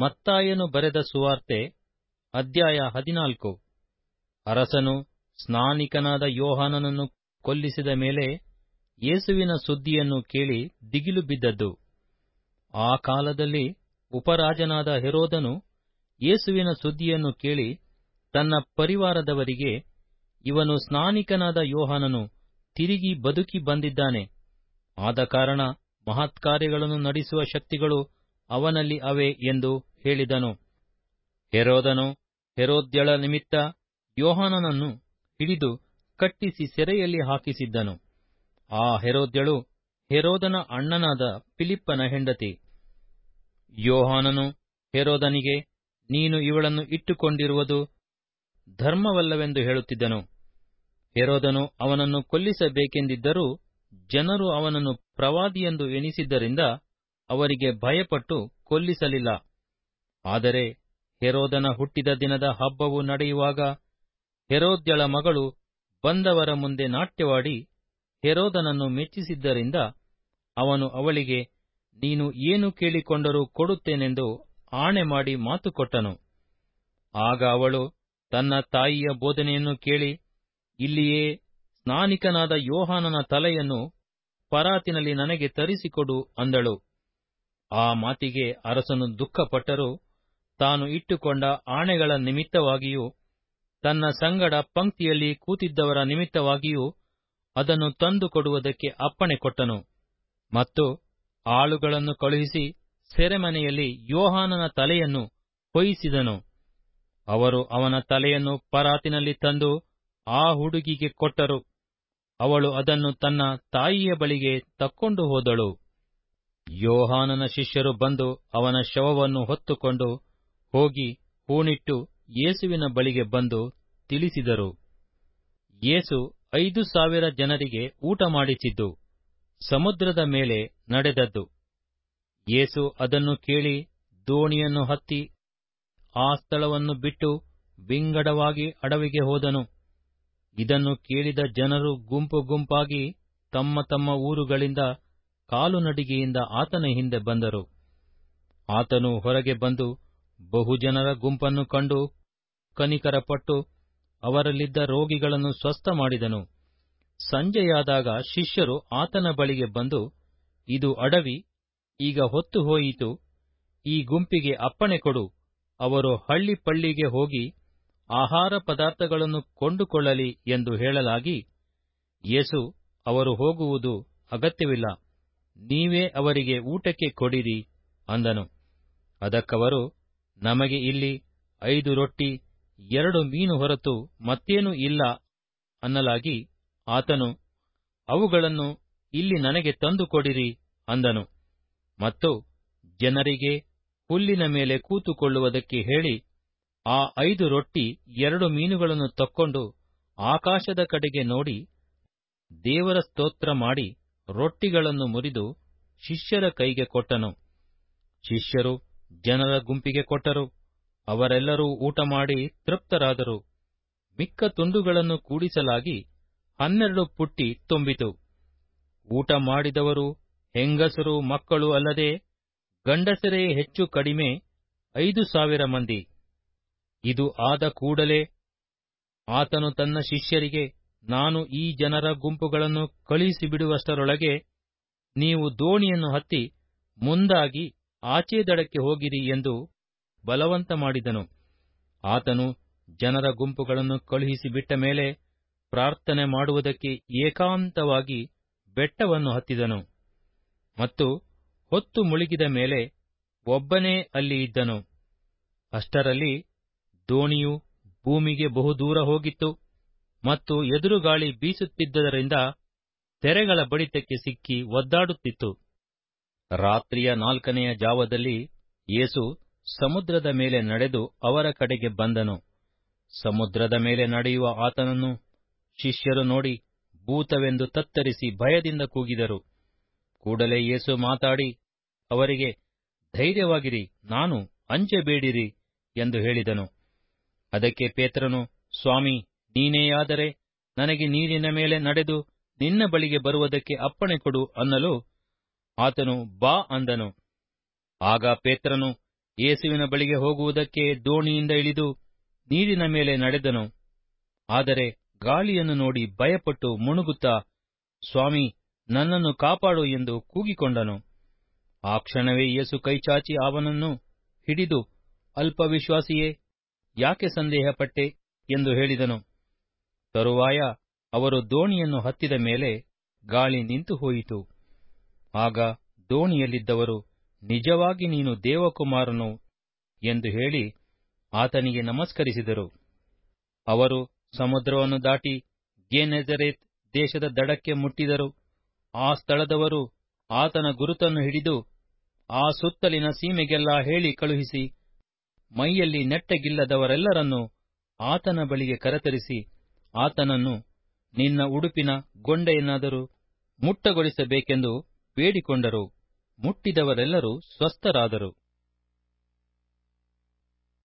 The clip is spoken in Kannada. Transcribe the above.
ಮತ್ತಾಯನು ಬರೆದ ಸುವಾರ್ತೆ, ಅಧ್ಯಾಯ ಹದಿನಾಲ್ಕು. ಅರಸನು, ಸ್ನಾನಿಕನಾದ ಯೋಹಾನನನ್ನು ಕೊಲ್ಲಿಸಿದ ಮೇಲೆ ಯೇಸುವಿನ ಸುದ್ದಿಯನ್ನು ಕೇಳಿ ದಿಗಿಲು ಬಿದ್ದದ್ದು. ಆ ಕಾಲದಲ್ಲಿ ಉಪರಾಜನಾದ ಹೆರೋದನು ಯೇಸುವಿನ ಸುದ್ದಿಯನ್ನು ಕೇಳಿ ತನ್ನ ಪರಿವಾರದವರಿಗೆ, ಇವನು ಸ್ನಾನಿಕನಾದ ಯೋಹಾನನು ತಿರುಗಿ ಬದುಕಿ ಬಂದಿದ್ದಾನೆ. ಆದ ಕಾರಣ ಮಹತ್ಕಾರ್ಯಗಳನ್ನು ನಡೆಸುವ ಶಕ್ತಿಗಳು ಅವನಲ್ಲಿ ಅವೆ ಎಂದು ಹೇಳಿದನು. ಹೆರೋದನು ಹೆರೋದ್ಯಳ ನಿಮಿತ್ತ ಯೋಹಾನನನ್ನು ಹಿಡಿದು ಕಟ್ಟಿಸಿ ಸೆರೆಯಲ್ಲಿ ಹಾಕಿಸಿದ್ದನು. ಆ ಹೆರೋದ್ಯಳು ಹೆರೋದನ ಅಣ್ಣನಾದ ಫಿಲಿಪ್ಪನ ಹೆಂಡತಿ. ಯೋಹಾನನು ಹೆರೋದನಿಗೆ, ನೀನು ಇವಳನ್ನು ಇಟ್ಟುಕೊಂಡಿರುವುದು ಧರ್ಮವಲ್ಲವೆಂದು ಹೇಳುತ್ತಿದ್ದನು. ಹೆರೋದನು ಅವನನ್ನು ಕೊಲ್ಲಿಸಬೇಕೆಂದಿದ್ದರೂ ಜನರು ಅವನನ್ನು ಪ್ರವಾದಿಯೆಂದು ಎನಿಸಿದ್ದರಿಂದ ಅವರಿಗೆ ಭಯಪಟ್ಟು ಕೊಲ್ಲಿಸಲಿಲ್ಲ. ಆದರೆ ಹೆರೋದನ ಹುಟ್ಟಿದ ದಿನದ ಹಬ್ಬವು ನಡೆಯುವಾಗ ಹೆರೋದ್ಯಳ ಮಗಳು ಬಂದವರ ಮುಂದೆ ನಾಟ್ಯವಾಡಿ ಹೆರೋದನನ್ನು ಮೆಚ್ಚಿಸಿದ್ದರಿಂದ ಅವನು ಅವಳಿಗೆ, ನೀನು ಏನು ಕೇಳಿಕೊಂಡರೂ ಕೊಡುತ್ತೇನೆಂದು ಆಣೆ ಮಾಡಿ ಮಾತು ಕೊಟ್ಟನು. ಆಗ ಅವಳು ತನ್ನ ತಾಯಿಯ ಬೋಧನೆಯನ್ನು ಕೇಳಿ, ಇಲ್ಲಿಯೇ ಸ್ನಾನಿಕನಾದ ಯೋಹಾನನ ತಲೆಯನ್ನು ಪರಾತಿನಲ್ಲಿ ನನಗೆ ತರಿಸಿಕೊಡು ಅಂದಳು. ಆ ಮಾತಿಗೆ ಅರಸನು ದುಃಖಪಟ್ಟರೂ ತಾನು ಇಟ್ಟುಕೊಂಡ ಆಣೆಗಳ ನಿಮಿತ್ತವಾಗಿಯೂ, ತನ್ನ ಸಂಗಡ ಪಂಕ್ತಿಯಲ್ಲಿ ಕೂತಿದ್ದವರ ನಿಮಿತ್ತವಾಗಿಯೂ ಅದನ್ನು ತಂದು ಕೊಡುವುದಕ್ಕೆ ಅಪ್ಪಣೆ ಕೊಟ್ಟನು. ಮತ್ತು ಆಳುಗಳನ್ನು ಕಳುಹಿಸಿ ಸೆರೆಮನೆಯಲ್ಲಿ ಯೋಹಾನನ ತಲೆಯನ್ನು ಕೊಯ್ಯಿಸಿದನು ಅವರು ಅವನ ತಲೆಯನ್ನು ಪರಾತಿನಲ್ಲಿ ತಂದು ಆ ಹುಡುಗಿಗೆ ಕೊಟ್ಟರು. ಅವಳು ಅದನ್ನು ತನ್ನ ತಾಯಿಯ ಬಳಿಗೆ ತಕ್ಕೊಂಡು ಹೋದಳು. ಯೋಹಾನನ ಶಿಷ್ಯರು ಬಂದು ಅವನ ಶವವನ್ನು ಹೊತ್ತುಕೊಂಡು ಹೋಗಿ ಹೂಣಿಟ್ಟು ಯೇಸುವಿನ ಬಳಿಗೆ ಬಂದು ತಿಳಿಸಿದರು. ಯೇಸು ಐದು ಸಾವಿರ ಜನರಿಗೆ ಊಟ ಮಾಡಿಸಿದ್ದು, ಸಮುದ್ರದ ಮೇಲೆ ನಡೆದದ್ದು. ಯೇಸು ಅದನ್ನು ಕೇಳಿ ದೋಣಿಯನ್ನು ಹತ್ತಿ ಆ ಸ್ಥಳವನ್ನು ಬಿಟ್ಟು ವಿಂಗಡವಾಗಿ ಅಡವಿಗೆ ಹೋದನು. ಇದನ್ನು ಕೇಳಿದ ಜನರು ಗುಂಪು ಗುಂಪಾಗಿ ತಮ್ಮ ತಮ್ಮ ಊರುಗಳಿಂದ ಕಾಲುನಡಿಗೆಯಿಂದ ಆತನ ಹಿಂದೆ ಬಂದರು. ಆತನು ಹೊರಗೆ ಬಂದು ಬಹುಜನರ ಗುಂಪನ್ನು ಕಂಡು ಕನಿಕರಪಟ್ಟು ಅವರಲ್ಲಿದ್ದ ರೋಗಿಗಳನ್ನು ಸ್ವಸ್ಥ ಮಾಡಿದನು. ಸಂಜೆಯಾದಾಗ ಶಿಷ್ಯರು ಆತನ ಬಳಿಗೆ ಬಂದು, ಇದು ಅಡವಿ, ಈಗ ಹೊತ್ತು ಹೋಯಿತು, ಈ ಗುಂಪಿಗೆ ಅಪ್ಪಣೆ ಕೊಡು, ಅವರು ಹಳ್ಳಿ ಪಳ್ಳಿಗೆ ಹೋಗಿ ಆಹಾರ ಪದಾರ್ಥಗಳನ್ನು ಕೊಂಡುಕೊಳ್ಳಲಿ ಎಂದು ಹೇಳಲಾಗಿ, ಯೇಸು, ಅವರು ಹೋಗುವುದು ಅಗತ್ಯವಿಲ್ಲ, ನೀವೇ ಅವರಿಗೆ ಊಟಕ್ಕೆ ಕೊಡಿರಿ ಅಂದನು. ಅದಕ್ಕವರು ನಮಗೆ ಇಲ್ಲಿ ಐದು ರೊಟ್ಟಿ, ಎರಡು ಮೀನು ಹೊರತು ಮತ್ತೇನೂ ಇಲ್ಲ ಅನ್ನಲಾಗಿ ಆತನು, ಅವುಗಳನ್ನು ಇಲ್ಲಿ ನನಗೆ ತಂದು ಕೊಡಿರಿ ಅಂದನು. ಮತ್ತು ಜನರಿಗೆ ಹುಲ್ಲಿನ ಮೇಲೆ ಕೂತುಕೊಳ್ಳುವುದಕ್ಕೆ ಹೇಳಿ ಆ ಐದು ರೊಟ್ಟಿ, ಎರಡು ಮೀನುಗಳನ್ನು ತಕ್ಕೊಂಡು ಆಕಾಶದ ಕಡೆಗೆ ನೋಡಿ, ದೇವರ ಸ್ತೋತ್ರ ಮಾಡಿ ರೊಟ್ಟಿಗಳನ್ನು ಮುರಿದು ಶಿಷ್ಯರ ಕೈಗೆ ಕೊಟ್ಟನು. ಶಿಷ್ಯರು ಜನರ ಗುಂಪಿಗೆ ಕೊಟ್ಟರು. ಅವರೆಲ್ಲರೂ ಊಟ ಮಾಡಿ ತೃಪ್ತರಾದರು. ಮಿಕ್ಕ ತುಂಡುಗಳನ್ನು ಕೂಡಿಸಲಾಗಿ ಹನ್ನೆರಡು ಪುಟ್ಟಿ ತುಂಬಿತು. ಊಟ ಮಾಡಿದವರು ಹೆಂಗಸರು ಮಕ್ಕಳು ಅಲ್ಲದೆ ಗಂಡಸರೇ ಹೆಚ್ಚು ಕಡಿಮೆ ಐದು ಸಾವಿರ ಮಂದಿ. ಇದು ಆದ ಕೂಡಲೇ ಆತನು ತನ್ನ ಶಿಷ್ಯರಿಗೆ, ನಾನು ಈ ಜನರ ಗುಂಪುಗಳನ್ನು ಕಳುಹಿಸಿಬಿಡುವಷ್ಟರೊಳಗೆ ನೀವು ದೋಣಿಯನ್ನು ಹತ್ತಿ ಮುಂದಾಗಿ ಆಚೆ ದಡಕ್ಕೆ ಹೋಗಿರಿ ಎಂದು ಬಲವಂತ ಮಾಡಿದನು. ಆತನು ಜನರ ಗುಂಪುಗಳನ್ನು ಕಳುಹಿಸಿಬಿಟ್ಟ ಮೇಲೆ ಪ್ರಾರ್ಥನೆ ಮಾಡುವುದಕ್ಕೆ ಏಕಾಂತವಾಗಿ ಬೆಟ್ಟವನ್ನು ಹತ್ತಿದನು. ಮತ್ತು ಹೊತ್ತು ಮುಳುಗಿದ ಮೇಲೆ ಒಬ್ಬನೇ ಅಲ್ಲಿ ಇದ್ದನು. ಅಷ್ಟರಲ್ಲಿ ದೋಣಿಯು ಭೂಮಿಗೆ ಬಹುದೂರ ಹೋಗಿತ್ತು ಮತ್ತು ಎದುರುಗಾಳಿ ಬೀಸುತ್ತಿದ್ದರಿಂದ ತೆರೆಗಳ ಬಡಿತಕ್ಕೆ ಸಿಕ್ಕಿ ಒದ್ದಾಡುತ್ತಿತ್ತು. ರಾತ್ರಿಯ ನಾಲ್ಕನೆಯ ಜಾವದಲ್ಲಿ ಯೇಸು ಸಮುದ್ರದ ಮೇಲೆ ನಡೆದು ಅವರ ಕಡೆಗೆ ಬಂದನು. ಸಮುದ್ರದ ಮೇಲೆ ನಡೆಯುವ ಆತನನ್ನು ಶಿಷ್ಯರು ನೋಡಿ ಭೂತವೆಂದು ತತ್ತರಿಸಿ ಭಯದಿಂದ ಕೂಗಿದರು. ಕೂಡಲೇ ಯೇಸು ಮಾತಾಡಿ, ಅವರಿಗೆ, ಧೈರ್ಯವಾಗಿರಿ, ನಾನು ಅಂಜಬೇಡಿರಿ ಎಂದು ಹೇಳಿದನು. ಅದಕ್ಕೆ ಪೇತ್ರನು, ಸ್ವಾಮಿ ನೀನೇಯಾದರೆ ನನಗೆ ನೀರಿನ ಮೇಲೆ ನಡೆದು ನಿನ್ನ ಬಳಿಗೆ ಬರುವುದಕ್ಕೆ ಅಪ್ಪಣೆ ಕೊಡು ಅನ್ನಲು ಆತನು ಬಾ ಅಂದನು. ಆಗ ಪೇತ್ರನು ಯೇಸುವಿನ ಬಳಿಗೆ ಹೋಗುವುದಕ್ಕೆ ದೋಣಿಯಿಂದ ಇಳಿದು ನೀರಿನ ಮೇಲೆ ನಡೆದನು. ಆದರೆ ಗಾಳಿಯನ್ನು ನೋಡಿ ಭಯಪಟ್ಟು ಮುಣುಗುತ್ತಾ, ಸ್ವಾಮಿ, ನನ್ನನ್ನು ಕಾಪಾಡು ಎಂದು ಕೂಗಿಕೊಂಡನು. ಆ ಕ್ಷಣವೇ ಯೇಸು ಕೈಚಾಚಿ ಅವನನ್ನು ಹಿಡಿದು ಅಲ್ಪವಿಶ್ವಾಸಿಯೇ ಯಾಕೆ ಸಂದೇಹಪಟ್ಟೆ? ಎಂದು ಹೇಳಿದನು. ತರುವಾಯ ಅವರು ದೋಣಿಯನ್ನು ಹತ್ತಿದ ಮೇಲೆ ಗಾಳಿ ನಿಂತು ಹೋಯಿತು. ಆಗ ದೋಣಿಯಲ್ಲಿದ್ದವರು, ನಿಜವಾಗಿ ನೀನು ದೇವಕುಮಾರನು? ಎಂದು ಹೇಳಿ ಆತನಿಗೆ ನಮಸ್ಕರಿಸಿದರು. ಅವರು ಸಮುದ್ರವನ್ನು ದಾಟಿ ಗೆನೆಜರೇತ್ ದೇಶದ ದಡಕ್ಕೆ ಮುಟ್ಟಿದರು. ಆ ಸ್ಥಳದವರು ಆತನ ಗುರುತನ್ನು ಹಿಡಿದು ಆ ಸುತ್ತಲಿನ ಸೀಮೆಗೆಲ್ಲ ಹೇಳಿ ಕಳುಹಿಸಿ, ಮೈಯಲ್ಲಿ ನೆಟ್ಟಗಿಲ್ಲದವರೆಲ್ಲರನ್ನು ಆತನ ಬಳಿಗೆ ಕರೆತರಿಸಿ, ಆತನನ್ನು ನಿನ್ನ ಉಡುಪಿನ ಗೊಂಡೆಯನ್ನಾದರೂ ಮುಟ್ಟಗೊಳಿಸಬೇಕೆಂದು ಬೇಡಿಕೊಂಡರು. ಮುಟ್ಟಿದವರೆಲ್ಲರೂ ಸ್ವಸ್ಥರಾದರು.